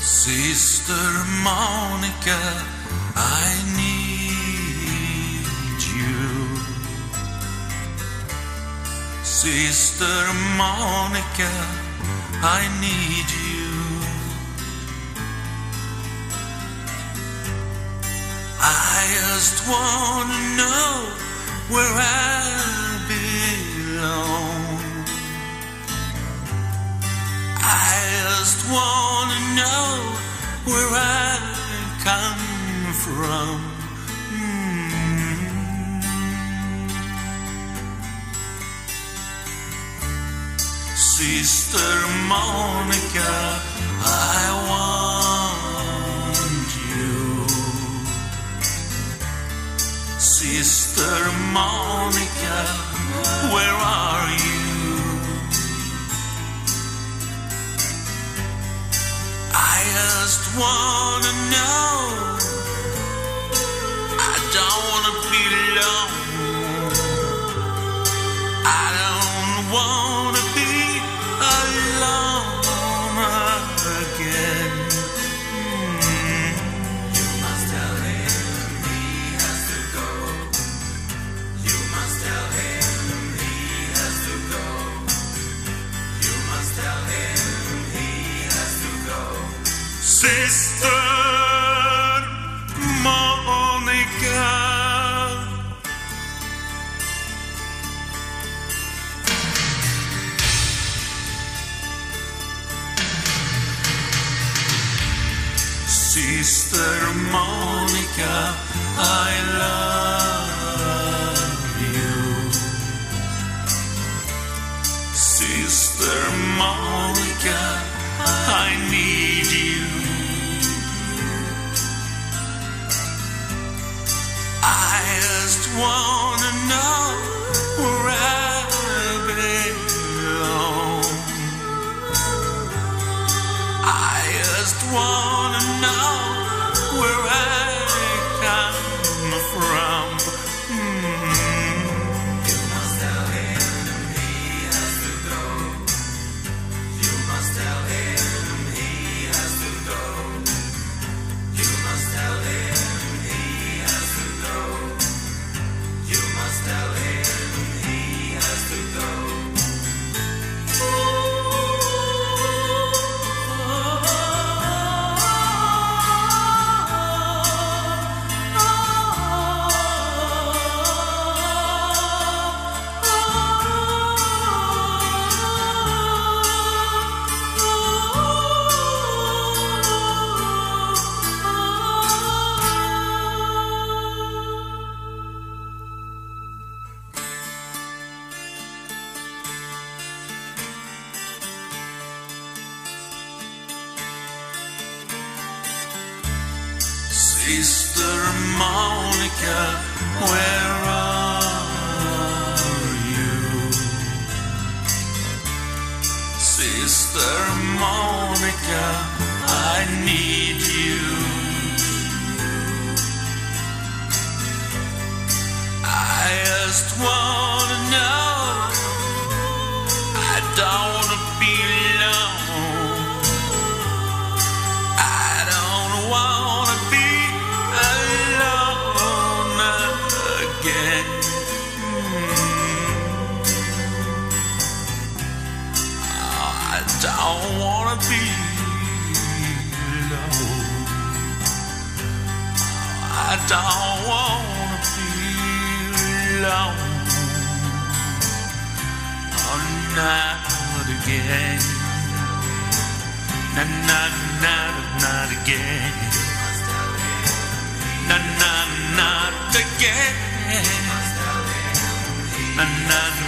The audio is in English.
Sister Monica, I need you. Sister Monica, I need you. I just wanna know where I belong. I just wanna know where I come from. Mm. Sister Monica, I want you. Sister Monica, where are you? I just wanna know. Sister Monica. Sister Monica, I love you. Sister Monica, I need you. Wanna know where I come from. Sister Monica, where don't wanna be alone. Oh, not again. Not, not, not, not again. Not, not, not again. Not, not